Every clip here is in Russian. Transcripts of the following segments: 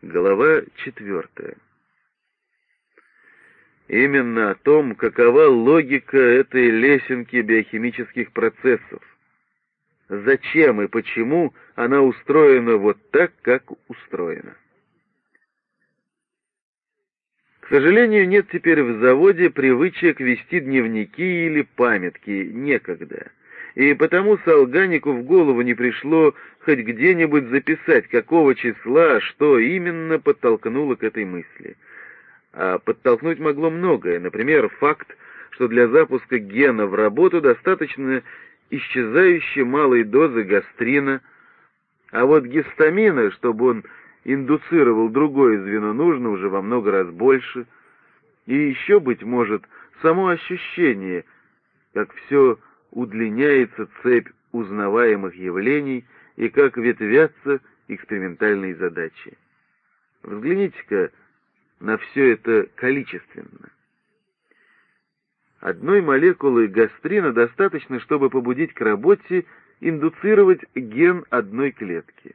Глава четвертая. Именно о том, какова логика этой лесенки биохимических процессов. Зачем и почему она устроена вот так, как устроена. К сожалению, нет теперь в заводе привычек вести дневники или памятки, некогда. И потому Солганику в голову не пришло хоть где-нибудь записать, какого числа, что именно подтолкнуло к этой мысли. А подтолкнуть могло многое, например, факт, что для запуска гена в работу достаточно исчезающей малой дозы гастрина, а вот гистамина, чтобы он индуцировал другое звено, нужно уже во много раз больше, и еще, быть может, само ощущение, как все удлиняется цепь узнаваемых явлений и как ветвятся экспериментальные задачи. Взгляните-ка на все это количественно. Одной молекулы гастрина достаточно, чтобы побудить к работе индуцировать ген одной клетки.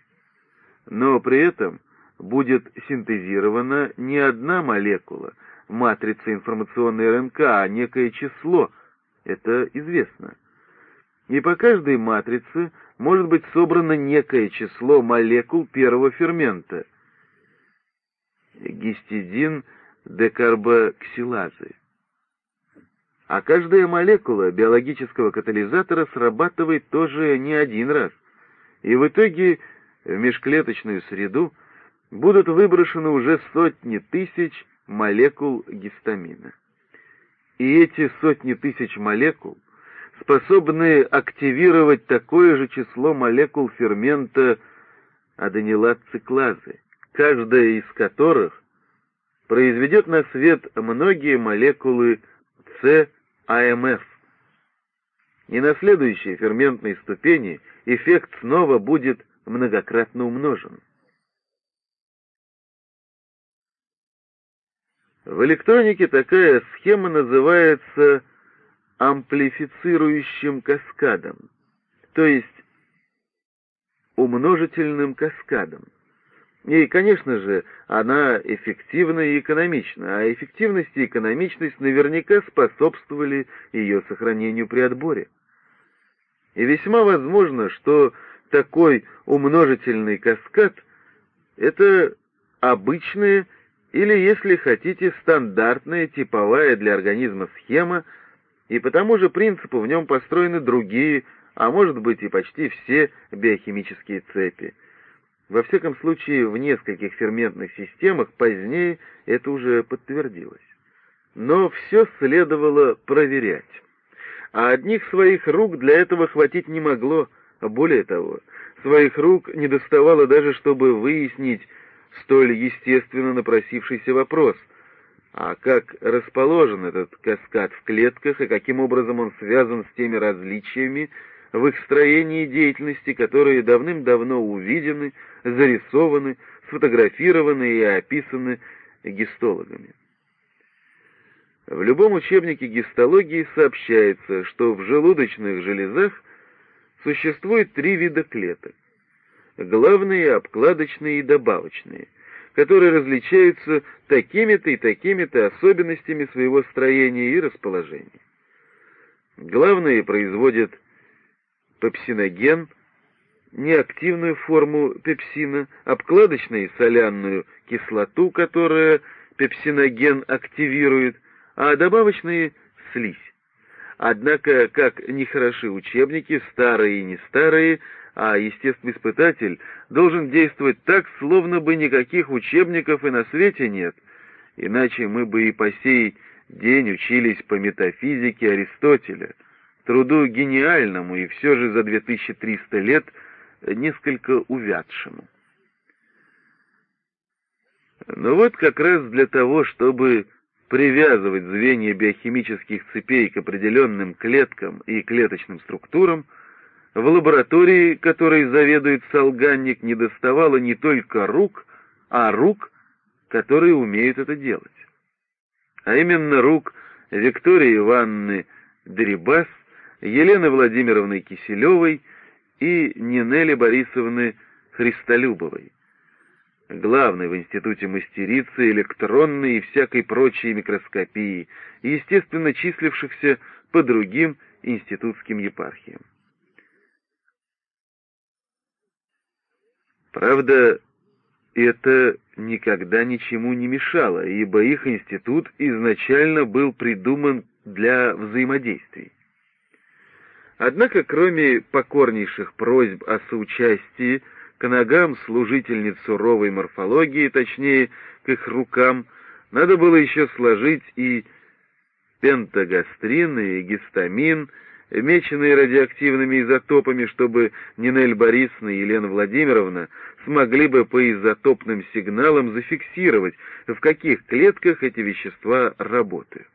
Но при этом будет синтезирована не одна молекула, матрица информационной РНК, а некое число, это известно. И по каждой матрице может быть собрано некое число молекул первого фермента — гистидин декарбоксилазы. А каждая молекула биологического катализатора срабатывает тоже не один раз, и в итоге в межклеточную среду будут выброшены уже сотни тысяч молекул гистамина. И эти сотни тысяч молекул — способные активировать такое же число молекул фермента аденилат-циклазы, каждая из которых произведет на свет многие молекулы ЦАМФ. И на следующей ферментной ступени эффект снова будет многократно умножен. В электронике такая схема называется амплифицирующим каскадом, то есть умножительным каскадом. И, конечно же, она эффективна и экономична, а эффективность и экономичность наверняка способствовали ее сохранению при отборе. И весьма возможно, что такой умножительный каскад — это обычная или, если хотите, стандартная типовая для организма схема — и по тому же принципу в нем построены другие, а может быть и почти все биохимические цепи. Во всяком случае, в нескольких ферментных системах позднее это уже подтвердилось. Но все следовало проверять. А одних своих рук для этого хватить не могло, более того, своих рук не доставало даже, чтобы выяснить столь естественно напросившийся вопрос — а как расположен этот каскад в клетках и каким образом он связан с теми различиями в их строении деятельности, которые давным-давно увидены, зарисованы, сфотографированы и описаны гистологами. В любом учебнике гистологии сообщается, что в желудочных железах существует три вида клеток. Главные, обкладочные и добавочные – которые различаются такими-то и такими-то особенностями своего строения и расположения. Главные производят пепсиноген, неактивную форму пепсина, обкладочную соляную кислоту, которая пепсиноген активирует, а добавочные — слизь. Однако, как нехороши учебники, старые и не старые, а естественный испытатель должен действовать так, словно бы никаких учебников и на свете нет, иначе мы бы и по сей день учились по метафизике Аристотеля, труду гениальному и все же за 2300 лет несколько увядшему. Но вот как раз для того, чтобы привязывать звенья биохимических цепей к определенным клеткам и клеточным структурам, в лаборатории, которой заведует Солганник, не доставало не только рук, а рук, которые умеют это делать. А именно рук Виктории Ивановны Дрибас, Елены Владимировны Киселевой и Нинели Борисовны Христолюбовой. Главный в институте мастерицы, электронной и всякой прочей микроскопии, естественно, числившихся по другим институтским епархиям. Правда, это никогда ничему не мешало, ибо их институт изначально был придуман для взаимодействий. Однако, кроме покорнейших просьб о соучастии, к ногам служительниц суровой морфологии, точнее, к их рукам, надо было еще сложить и пентагастрин, и гистамин, меченные радиоактивными изотопами, чтобы Нинель Борисовна и Елена Владимировна смогли бы по изотопным сигналам зафиксировать, в каких клетках эти вещества работают.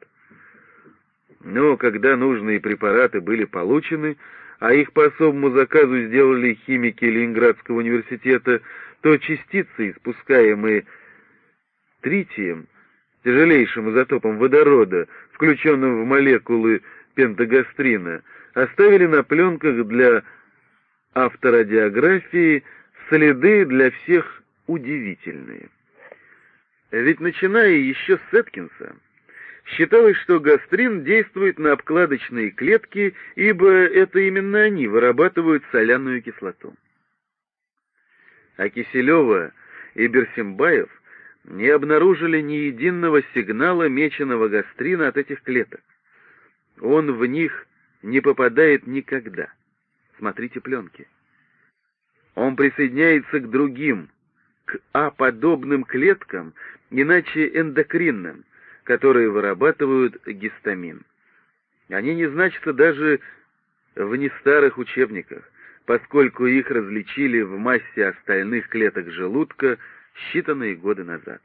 Но когда нужные препараты были получены, а их по особому заказу сделали химики Ленинградского университета, то частицы, испускаемые тритием, тяжелейшим изотопом водорода, включенным в молекулы пентагастрина, оставили на пленках для авторадиографии следы для всех удивительные. Ведь начиная еще с Эткинса, считалось, что гастрин действует на обкладочные клетки, ибо это именно они вырабатывают соляную кислоту. А Киселева и Берсимбаев не обнаружили ни единого сигнала меченого гастрина от этих клеток. Он в них не попадает никогда. Смотрите пленки. Он присоединяется к другим, к А-подобным клеткам, иначе эндокринным, которые вырабатывают гистамин. Они не значатся даже в нестарых учебниках, поскольку их различили в массе остальных клеток желудка считанные годы назад.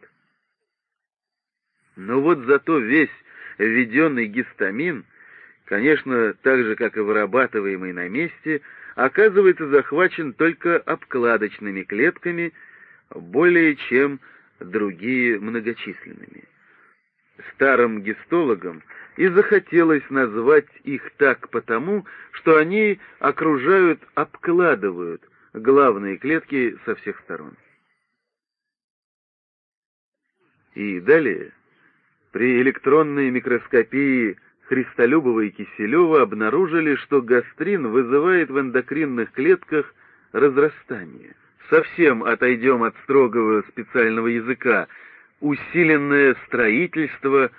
Но вот зато весь введенный гистамин конечно, так же, как и вырабатываемый на месте, оказывается захвачен только обкладочными клетками, более чем другие многочисленными. Старым гистологам и захотелось назвать их так потому, что они окружают, обкладывают главные клетки со всех сторон. И далее, при электронной микроскопии Христолюбова и Киселева обнаружили, что гастрин вызывает в эндокринных клетках разрастание. Совсем отойдем от строгого специального языка. Усиленное строительство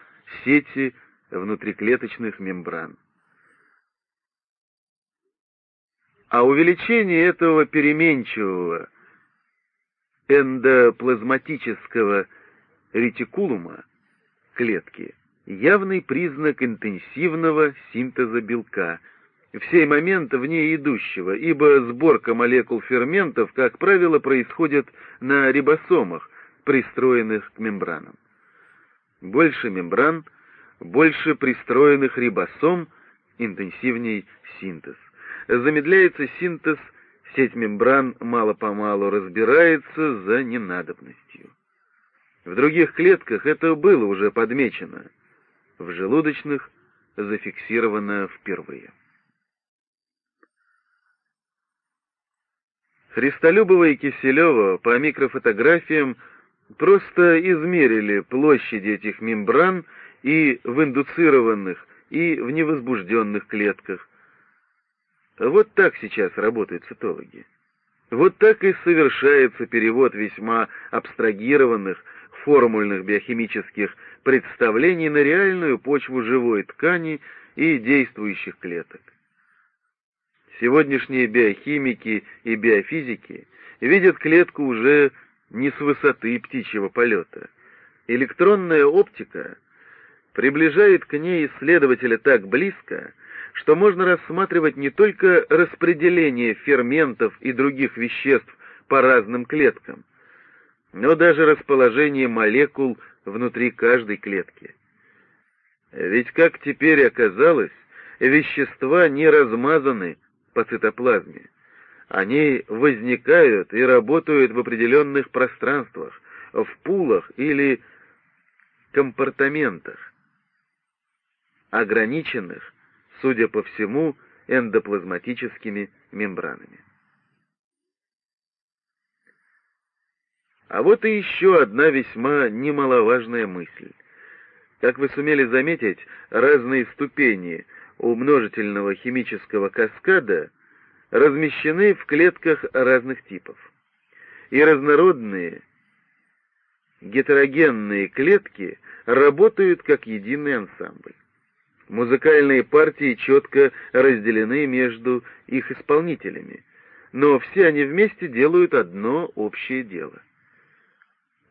сети внутриклеточных мембран. А увеличение этого переменчивого эндоплазматического ретикулума клетки – явный признак интенсивного синтеза белка, в сей момент вне идущего, ибо сборка молекул ферментов, как правило, происходит на рибосомах, пристроенных к мембранам. Больше мембран, больше пристроенных рибосом, интенсивней синтез. Замедляется синтез, сеть мембран мало-помалу разбирается за ненадобностью. В других клетках это было уже подмечено — в желудочных зафиксировано впервые. Христолюбова и Киселева по микрофотографиям просто измерили площади этих мембран и в индуцированных, и в невозбужденных клетках. Вот так сейчас работают цитологи. Вот так и совершается перевод весьма абстрагированных, формульных биохимических представлений на реальную почву живой ткани и действующих клеток. Сегодняшние биохимики и биофизики видят клетку уже не с высоты птичьего полета. Электронная оптика приближает к ней исследователя так близко, что можно рассматривать не только распределение ферментов и других веществ по разным клеткам, но даже расположение молекул внутри каждой клетки. Ведь, как теперь оказалось, вещества не размазаны по цитоплазме. Они возникают и работают в определенных пространствах, в пулах или компартаментах, ограниченных, судя по всему, эндоплазматическими мембранами. А вот и еще одна весьма немаловажная мысль. Как вы сумели заметить, разные ступени умножительного химического каскада размещены в клетках разных типов. И разнородные гетерогенные клетки работают как единый ансамбль. Музыкальные партии четко разделены между их исполнителями, но все они вместе делают одно общее дело.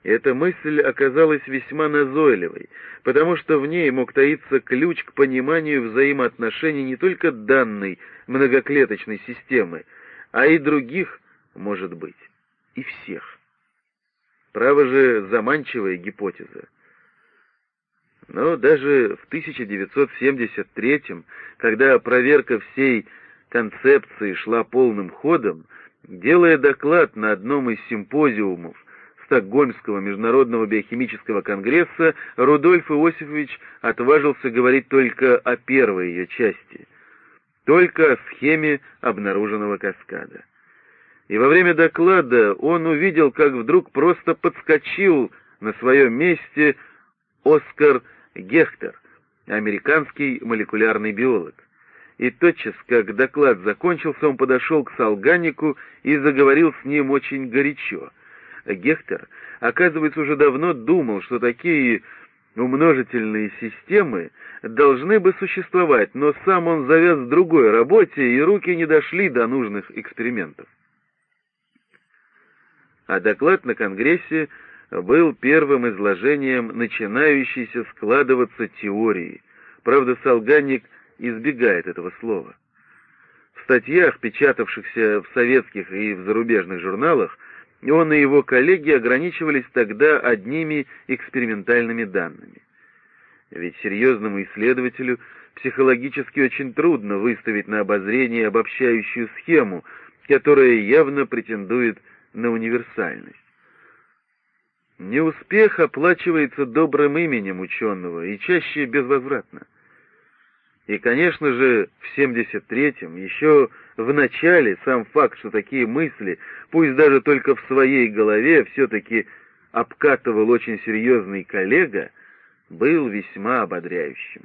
Эта мысль оказалась весьма назойливой, потому что в ней мог таиться ключ к пониманию взаимоотношений не только данной многоклеточной системы, а и других, может быть, и всех. Право же заманчивая гипотеза. Но даже в 1973 когда проверка всей концепции шла полным ходом, делая доклад на одном из симпозиумов Стокгольмского международного биохимического конгресса, Рудольф Иосифович отважился говорить только о первой ее части, только о схеме обнаруженного каскада. И во время доклада он увидел, как вдруг просто подскочил на своем месте Оскар Гехтер, американский молекулярный биолог. И тотчас, как доклад закончился, он подошел к Салганику и заговорил с ним очень горячо. Гехтер, оказывается, уже давно думал, что такие умножительные системы должны бы существовать, но сам он завяз в другой работе, и руки не дошли до нужных экспериментов. А доклад на Конгрессе был первым изложением начинающейся складываться теории. Правда, Солганник избегает этого слова. В статьях, печатавшихся в советских и в зарубежных журналах, он и его коллеги ограничивались тогда одними экспериментальными данными. Ведь серьезному исследователю психологически очень трудно выставить на обозрение обобщающую схему, которая явно претендует на универсальность. Неуспех оплачивается добрым именем ученого и чаще безвозвратно. И, конечно же, в 73-м, еще в начале, сам факт, что такие мысли, пусть даже только в своей голове, все-таки обкатывал очень серьезный коллега, был весьма ободряющим.